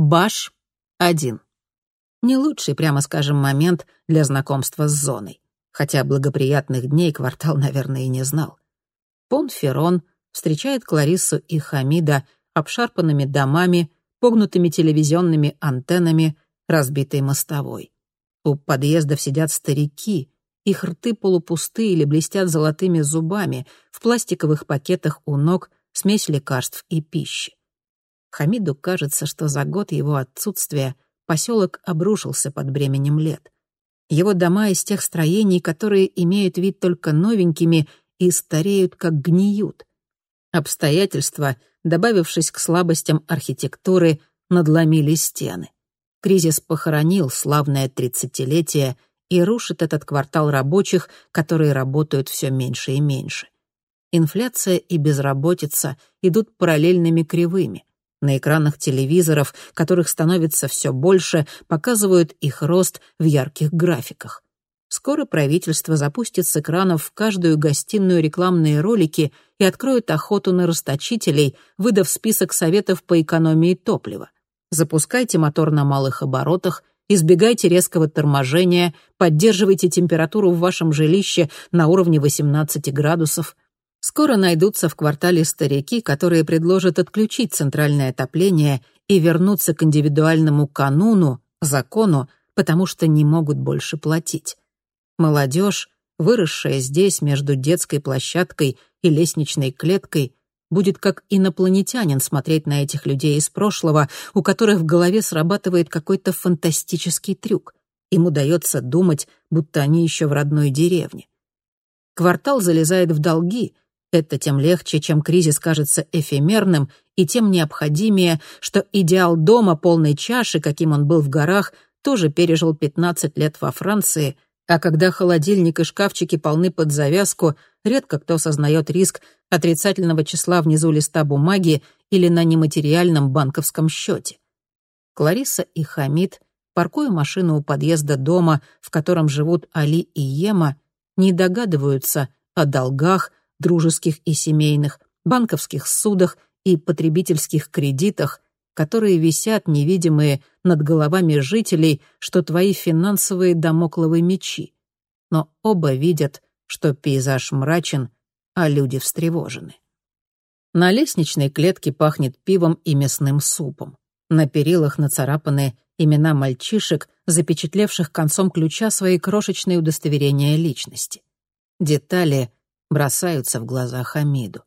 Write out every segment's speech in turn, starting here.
Баш-1. Не лучший, прямо скажем, момент для знакомства с зоной. Хотя благоприятных дней квартал, наверное, и не знал. Понт Феррон встречает Клариссу и Хамида обшарпанными домами, погнутыми телевизионными антеннами, разбитой мостовой. У подъездов сидят старики, их рты полупусты или блестят золотыми зубами, в пластиковых пакетах у ног смесь лекарств и пищи. Хамиду кажется, что за год его отсутствия поселок обрушился под бременем лет. Его дома из тех строений, которые имеют вид только новенькими и стареют, как гниют. Обстоятельства, добавившись к слабостям архитектуры, надломили стены. Кризис похоронил славное тридцатилетие и рушит этот квартал рабочих, которые работают все меньше и меньше. Инфляция и безработица идут параллельными кривыми. На экранах телевизоров, которых становится все больше, показывают их рост в ярких графиках. Скоро правительство запустит с экранов в каждую гостиную рекламные ролики и откроет охоту на расточителей, выдав список советов по экономии топлива. Запускайте мотор на малых оборотах, избегайте резкого торможения, поддерживайте температуру в вашем жилище на уровне 18 градусов. Скоро найдутся в квартале старики, которые предложат отключить центральное отопление и вернуться к индивидуальному кануну, закону, потому что не могут больше платить. Молодежь, выросшая здесь между детской площадкой и лестничной клеткой, будет как инопланетянин смотреть на этих людей из прошлого, у которых в голове срабатывает какой-то фантастический трюк. Им удается думать, будто они еще в родной деревне. Квартал залезает в долги. Это тем легче, чем кризис кажется эфемерным, и тем необходимее, что идеал дома полной чаши, каким он был в горах, тоже пережил 15 лет во Франции — а когда холодильник и шкафчики полны под завязку, редко кто сознает риск отрицательного числа внизу листа бумаги или на нематериальном банковском счете. Клариса и Хамид, паркуя машину у подъезда дома, в котором живут Али и Ема, не догадываются о долгах, дружеских и семейных, банковских судах и потребительских кредитах, которые висят невидимые над головами жителей, что твои финансовые домокловые мечи. Но оба видят, что пейзаж мрачен, а люди встревожены. На лестничной клетке пахнет пивом и мясным супом. На перилах нацарапаны имена мальчишек, запечатлевших концом ключа свои крошечные удостоверения личности. Детали бросаются в глаза Хамиду.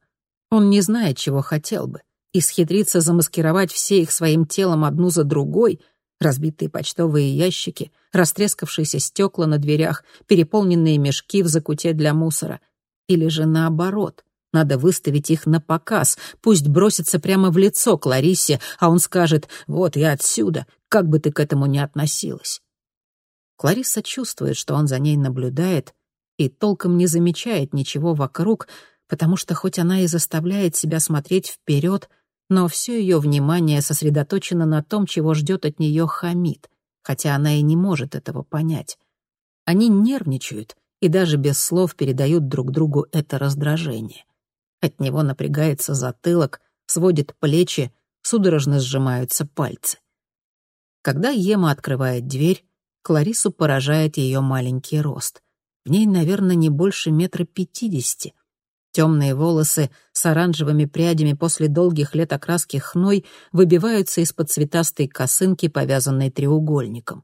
Он не знает, чего хотел бы — исхитриться замаскировать все их своим телом одну за другой, разбитые почтовые ящики, растрескавшиеся стекла на дверях, переполненные мешки в закуте для мусора. Или же наоборот, надо выставить их на показ, пусть бросится прямо в лицо Кларисе, а он скажет «Вот я отсюда, как бы ты к этому ни относилась». Клариса чувствует, что он за ней наблюдает и толком не замечает ничего вокруг, потому что хоть она и заставляет себя смотреть вперед, но все ее внимание сосредоточено на том, чего ждет от нее Хамид, хотя она и не может этого понять. Они нервничают и даже без слов передают друг другу это раздражение. От него напрягается затылок, сводит плечи, судорожно сжимаются пальцы. Когда Ема открывает дверь, Кларису поражает ее маленький рост. В ней, наверное, не больше метра пятидесяти — Темные волосы с оранжевыми прядями после долгих лет окраски хной выбиваются из-под цветастой косынки, повязанной треугольником.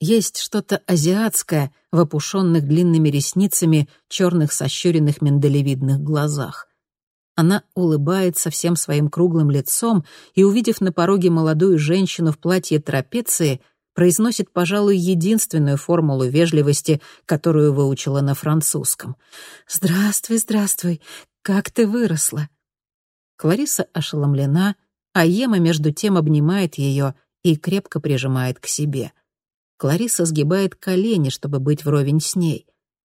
Есть что-то азиатское в опушенных длинными ресницами черных сощуренных миндалевидных глазах. Она улыбается всем своим круглым лицом и, увидев на пороге молодую женщину в платье трапеции, произносит, пожалуй, единственную формулу вежливости, которую выучила на французском. «Здравствуй, здравствуй, как ты выросла!» Клариса ошеломлена, а Ема между тем обнимает ее и крепко прижимает к себе. Клариса сгибает колени, чтобы быть вровень с ней.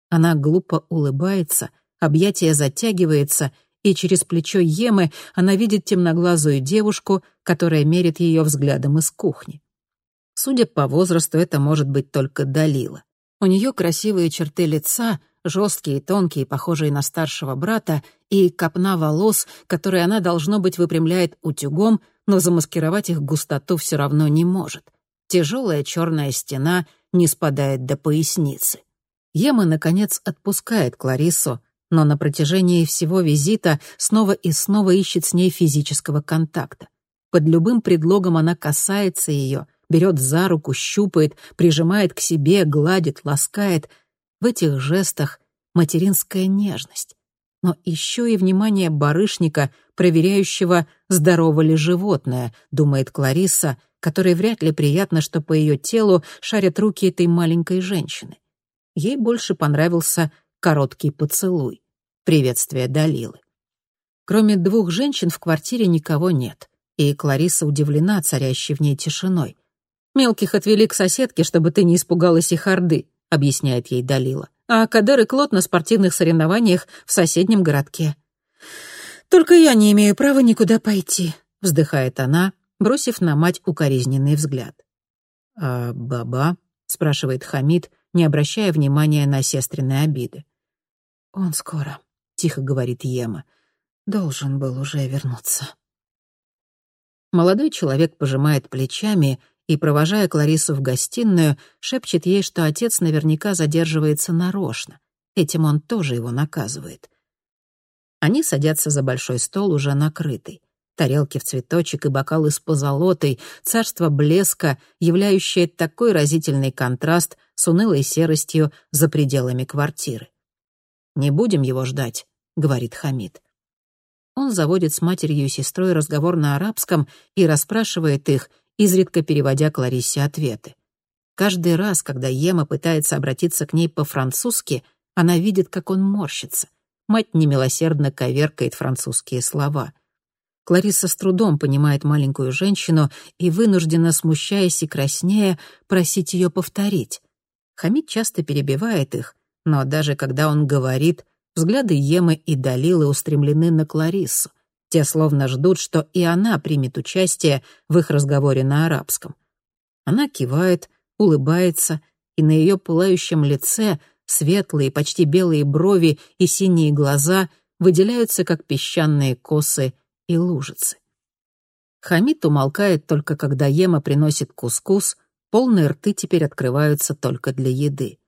Она глупо улыбается, объятие затягивается, и через плечо Емы она видит темноглазую девушку, которая мерит ее взглядом из кухни. Судя по возрасту, это может быть только Далила. У нее красивые черты лица, жесткие, тонкие, похожие на старшего брата, и копна волос, которые она, должно быть, выпрямляет утюгом, но замаскировать их густоту все равно не может. Тяжелая черная стена не спадает до поясницы. Ема, наконец, отпускает Клариссу, но на протяжении всего визита снова и снова ищет с ней физического контакта. Под любым предлогом она касается ее, берет за руку, щупает, прижимает к себе, гладит, ласкает. В этих жестах материнская нежность. Но еще и внимание барышника, проверяющего, здорово ли животное, думает Кларисса, которой вряд ли приятно, что по ее телу шарят руки этой маленькой женщины. Ей больше понравился короткий поцелуй. Приветствие Далилы. Кроме двух женщин в квартире никого нет, и Клариса удивлена царящей в ней тишиной. «Мелких отвели к соседке, чтобы ты не испугалась их орды», — объясняет ей Далила. «А Кадер и Клод на спортивных соревнованиях в соседнем городке». «Только я не имею права никуда пойти», — вздыхает она, бросив на мать укоризненный взгляд. «А баба?» — спрашивает Хамид, не обращая внимания на сестренные обиды. «Он скоро», — тихо говорит Ема. «Должен был уже вернуться». Молодой человек пожимает плечами и, провожая Кларису в гостиную, шепчет ей, что отец наверняка задерживается нарочно. Этим он тоже его наказывает. Они садятся за большой стол, уже накрытый. Тарелки в цветочек и бокалы с позолотой, царство блеска, являющее такой разительный контраст с унылой серостью за пределами квартиры. «Не будем его ждать», — говорит Хамид. Он заводит с матерью и сестрой разговор на арабском и расспрашивает их, изредка переводя Клариссе ответы. Каждый раз, когда Ема пытается обратиться к ней по-французски, она видит, как он морщится. Мать немилосердно коверкает французские слова. Клариса с трудом понимает маленькую женщину и вынуждена, смущаясь и краснея, просить ее повторить. Хамид часто перебивает их, но даже когда он говорит, взгляды Емы и Далилы устремлены на Клариссу. Те словно ждут, что и она примет участие в их разговоре на арабском. Она кивает, улыбается, и на ее пылающем лице светлые, почти белые брови и синие глаза выделяются, как песчаные косы и лужицы. Хамид умолкает только когда Ема приносит кускус, полные рты теперь открываются только для еды.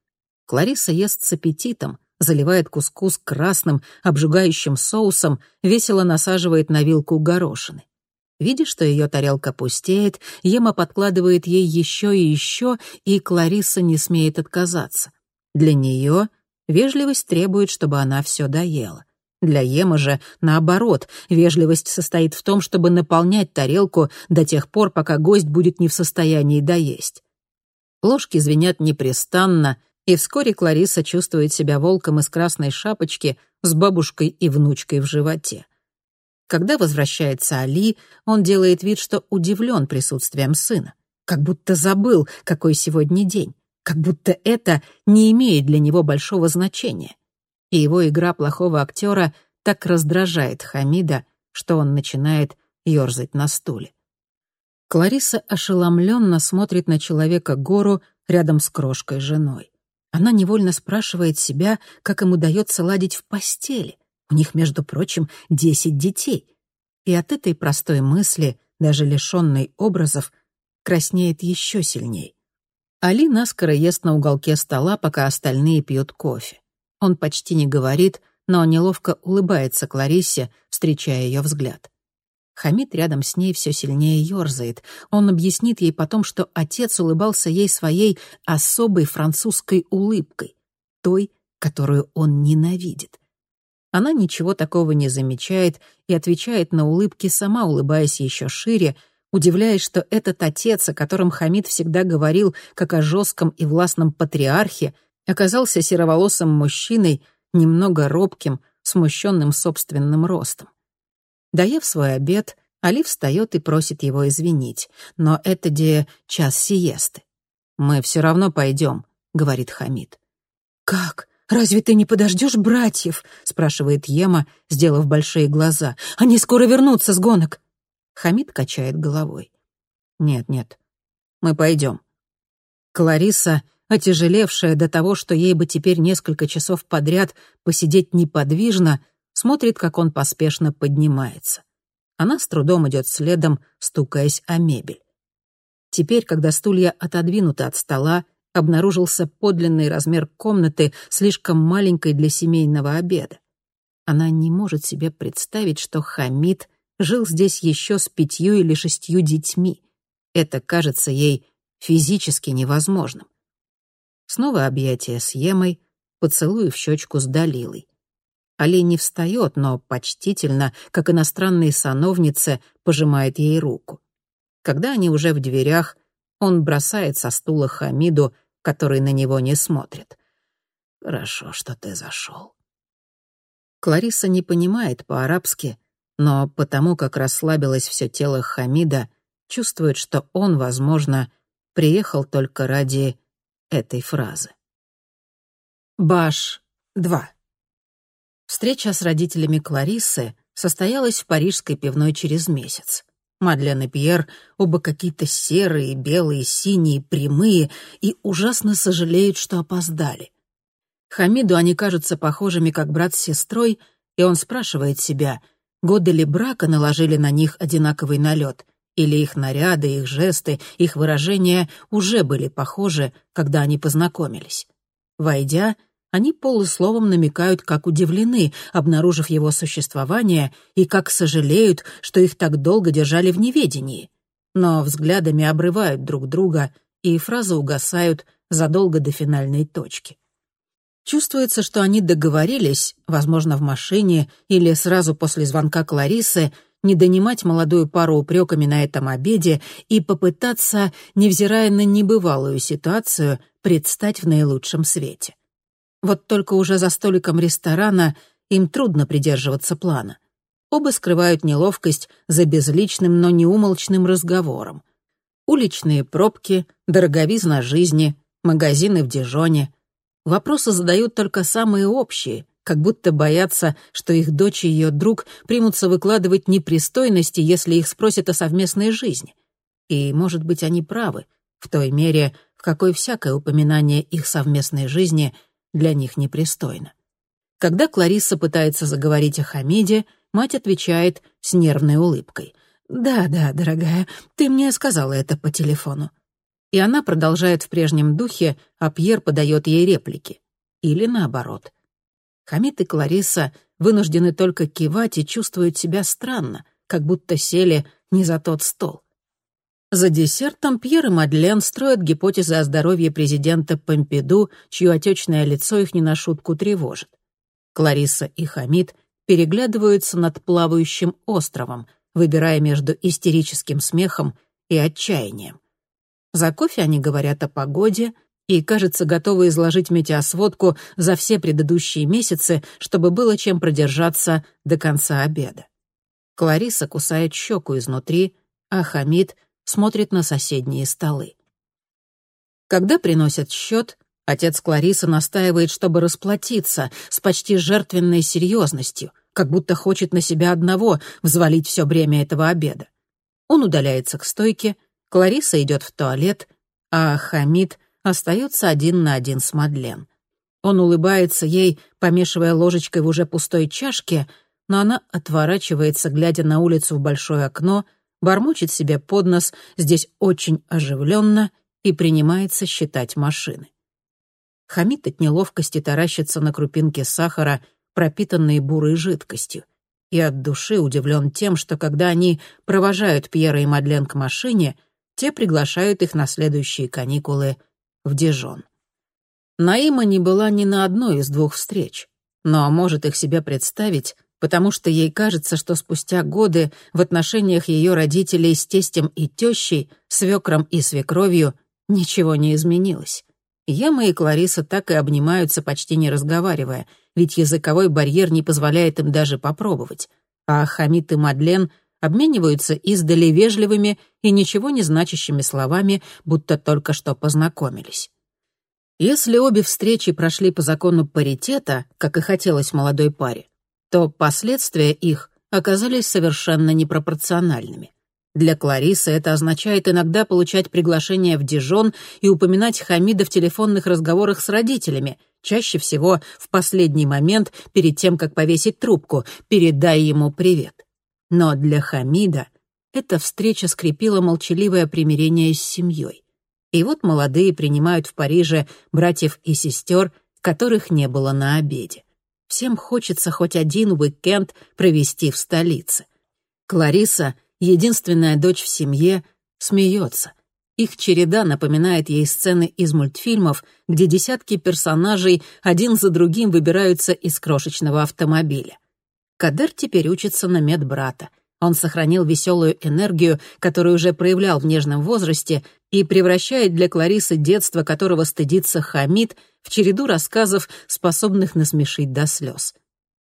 Клариса ест с аппетитом, заливает кускус красным, обжигающим соусом, весело насаживает на вилку горошины. Видя, что ее тарелка пустеет, Ема подкладывает ей еще и еще, и Клариса не смеет отказаться. Для нее вежливость требует, чтобы она все доела. Для Ема же, наоборот, вежливость состоит в том, чтобы наполнять тарелку до тех пор, пока гость будет не в состоянии доесть. Ложки звенят непрестанно — и вскоре Клариса чувствует себя волком из красной шапочки с бабушкой и внучкой в животе. Когда возвращается Али, он делает вид, что удивлен присутствием сына, как будто забыл, какой сегодня день, как будто это не имеет для него большого значения. И его игра плохого актера так раздражает Хамида, что он начинает ерзать на стуле. Клариса ошеломленно смотрит на человека гору рядом с крошкой женой. Она невольно спрашивает себя, как им удается ладить в постели. У них, между прочим, десять детей. И от этой простой мысли, даже лишенной образов, краснеет еще сильней. Али наскоро ест на уголке стола, пока остальные пьют кофе. Он почти не говорит, но неловко улыбается Клариссе, встречая ее взгляд. Хамид рядом с ней все сильнее ерзает. Он объяснит ей потом, что отец улыбался ей своей особой французской улыбкой, той, которую он ненавидит. Она ничего такого не замечает и отвечает на улыбки, сама улыбаясь еще шире, удивляясь, что этот отец, о котором Хамид всегда говорил как о жестком и властном патриархе, оказался сероволосым мужчиной, немного робким, смущенным собственным ростом. Доев свой обед, Али встает и просит его извинить, но это где час сиесты. «Мы все равно пойдем», — говорит Хамид. «Как? Разве ты не подождешь братьев?» — спрашивает Ема, сделав большие глаза. «Они скоро вернутся с гонок». Хамид качает головой. «Нет, нет, мы пойдем». Клариса отяжелевшая до того, что ей бы теперь несколько часов подряд посидеть неподвижно, смотрит, как он поспешно поднимается. Она с трудом идет следом, стукаясь о мебель. Теперь, когда стулья отодвинуты от стола, обнаружился подлинный размер комнаты, слишком маленькой для семейного обеда. Она не может себе представить, что Хамид жил здесь еще с пятью или шестью детьми. Это кажется ей физически невозможным. Снова объятия с Емой, поцелуй в щечку с Далилой. Али не встает, но почтительно, как иностранные сановницы, пожимает ей руку. Когда они уже в дверях, он бросает со стула Хамиду, который на него не смотрит. «Хорошо, что ты зашел». Клариса не понимает по-арабски, но потому как расслабилось все тело Хамида, чувствует, что он, возможно, приехал только ради этой фразы. Баш 2. Встреча с родителями Клариссы состоялась в парижской пивной через месяц. Мадлен и Пьер оба какие-то серые, белые, синие, прямые и ужасно сожалеют, что опоздали. Хамиду они кажутся похожими как брат с сестрой, и он спрашивает себя, годы ли брака наложили на них одинаковый налет, или их наряды, их жесты, их выражения уже были похожи, когда они познакомились. Войдя, они полусловом намекают, как удивлены, обнаружив его существование, и как сожалеют, что их так долго держали в неведении. Но взглядами обрывают друг друга, и фразы угасают задолго до финальной точки. Чувствуется, что они договорились, возможно, в машине или сразу после звонка Кларисы, не донимать молодую пару упреками на этом обеде и попытаться, невзирая на небывалую ситуацию, предстать в наилучшем свете. Вот только уже за столиком ресторана им трудно придерживаться плана. Оба скрывают неловкость за безличным, но неумолчным разговором. Уличные пробки, дороговизна жизни, магазины в Дижоне. Вопросы задают только самые общие, как будто боятся, что их дочь и ее друг примутся выкладывать непристойности, если их спросят о совместной жизни. И, может быть, они правы, в той мере, в какой всякое упоминание их совместной жизни — для них непристойно. Когда Кларисса пытается заговорить о Хамиде, мать отвечает с нервной улыбкой. «Да, да, дорогая, ты мне сказала это по телефону». И она продолжает в прежнем духе, а Пьер подает ей реплики. Или наоборот. Хамид и Кларисса вынуждены только кивать и чувствуют себя странно, как будто сели не за тот стол. За десертом Пьер и Мадлен строят гипотезы о здоровье президента Помпиду, чье отечное лицо их не на шутку тревожит. Клариса и Хамид переглядываются над плавающим островом, выбирая между истерическим смехом и отчаянием. За кофе они говорят о погоде и, кажется, готовы изложить метеосводку за все предыдущие месяцы, чтобы было чем продержаться до конца обеда. Клариса кусает щеку изнутри, а Хамид — смотрит на соседние столы. Когда приносят счет, отец Кларисы настаивает, чтобы расплатиться с почти жертвенной серьезностью, как будто хочет на себя одного взвалить все бремя этого обеда. Он удаляется к стойке, Клариса идет в туалет, а Хамид остается один на один с Мадлен. Он улыбается ей, помешивая ложечкой в уже пустой чашке, но она отворачивается, глядя на улицу в большое окно — бормочет себе под нос «здесь очень оживленно» и принимается считать машины. Хамид от неловкости таращится на крупинки сахара, пропитанные бурой жидкостью, и от души удивлен тем, что когда они провожают Пьера и Мадлен к машине, те приглашают их на следующие каникулы в Дижон. Наима не была ни на одной из двух встреч, но может их себе представить, потому что ей кажется, что спустя годы в отношениях ее родителей с тестем и тещей, свекром и свекровью ничего не изменилось. Яма и Клариса так и обнимаются, почти не разговаривая, ведь языковой барьер не позволяет им даже попробовать. А Хамид и Мадлен обмениваются издали вежливыми и ничего не значащими словами, будто только что познакомились. Если обе встречи прошли по закону паритета, как и хотелось молодой паре, то последствия их оказались совершенно непропорциональными. Для Кларисы это означает иногда получать приглашение в Дижон и упоминать Хамида в телефонных разговорах с родителями, чаще всего в последний момент перед тем, как повесить трубку «передай ему привет». Но для Хамида эта встреча скрепила молчаливое примирение с семьей. И вот молодые принимают в Париже братьев и сестер, которых не было на обеде. Всем хочется хоть один уикенд провести в столице. Клариса — единственная дочь в семье, смеется. Их череда напоминает ей сцены из мультфильмов, где десятки персонажей один за другим выбираются из крошечного автомобиля. Кадер теперь учится на медбрата. Он сохранил веселую энергию, которую уже проявлял в нежном возрасте, и превращает для Кларисы детство, которого стыдится Хамид, в череду рассказов, способных насмешить до слез.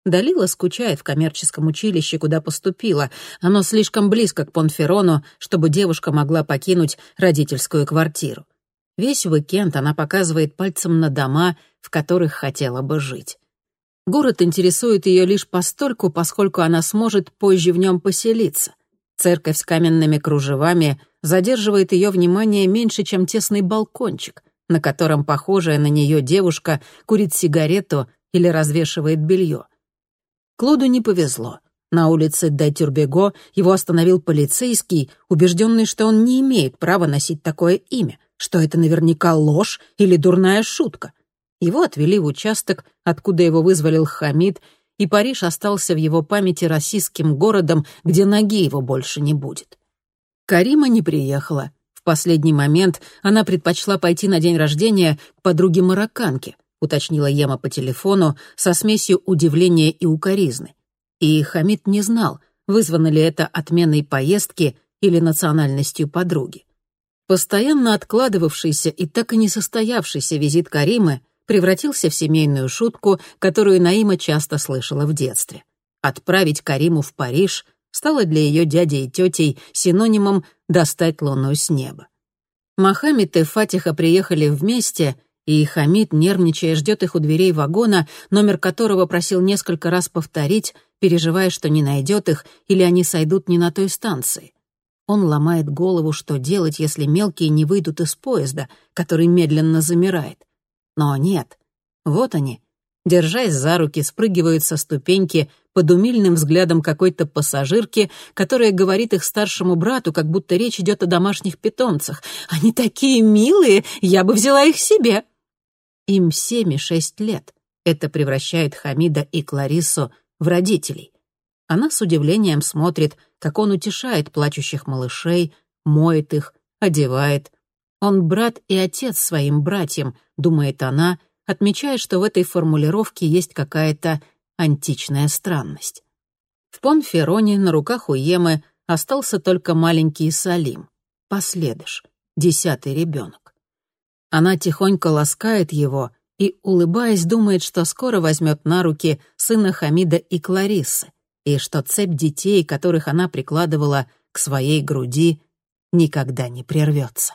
Далила скучает в коммерческом училище, куда поступила. Оно слишком близко к Понферону, чтобы девушка могла покинуть родительскую квартиру. Весь уикенд она показывает пальцем на дома, в которых хотела бы жить. Город интересует ее лишь постольку, поскольку она сможет позже в нем поселиться. Церковь с каменными кружевами задерживает ее внимание меньше, чем тесный балкончик, на котором похожая на нее девушка курит сигарету или развешивает белье. Клоду не повезло. На улице Дайтюрбего его остановил полицейский, убежденный, что он не имеет права носить такое имя, что это наверняка ложь или дурная шутка. Его отвели в участок, откуда его вызволил Хамид, и Париж остался в его памяти российским городом, где ноги его больше не будет. Карима не приехала. В последний момент она предпочла пойти на день рождения к подруге-марокканке — уточнила Ема по телефону со смесью удивления и укоризны. И Хамид не знал, вызвано ли это отменой поездки или национальностью подруги. Постоянно откладывавшийся и так и не состоявшийся визит Каримы превратился в семейную шутку, которую Наима часто слышала в детстве. Отправить Кариму в Париж стало для ее дяди и тетей синонимом «достать луну с неба». Мохаммед и Фатиха приехали вместе — и Хамид, нервничая, ждет их у дверей вагона, номер которого просил несколько раз повторить, переживая, что не найдет их или они сойдут не на той станции. Он ломает голову, что делать, если мелкие не выйдут из поезда, который медленно замирает. Но нет. Вот они. Держась за руки, спрыгивают со ступеньки под умильным взглядом какой-то пассажирки, которая говорит их старшему брату, как будто речь идет о домашних питомцах. «Они такие милые, я бы взяла их себе!» Им семь и шесть лет. Это превращает Хамида и Клариссу в родителей. Она с удивлением смотрит, как он утешает плачущих малышей, моет их, одевает. Он брат и отец своим братьям, думает она, отмечая, что в этой формулировке есть какая-то античная странность. В Понфероне на руках у Емы остался только маленький Салим, последыш, десятый ребенок. Она тихонько ласкает его и, улыбаясь, думает, что скоро возьмет на руки сына Хамида и Клариссы, и что цепь детей, которых она прикладывала к своей груди, никогда не прервется.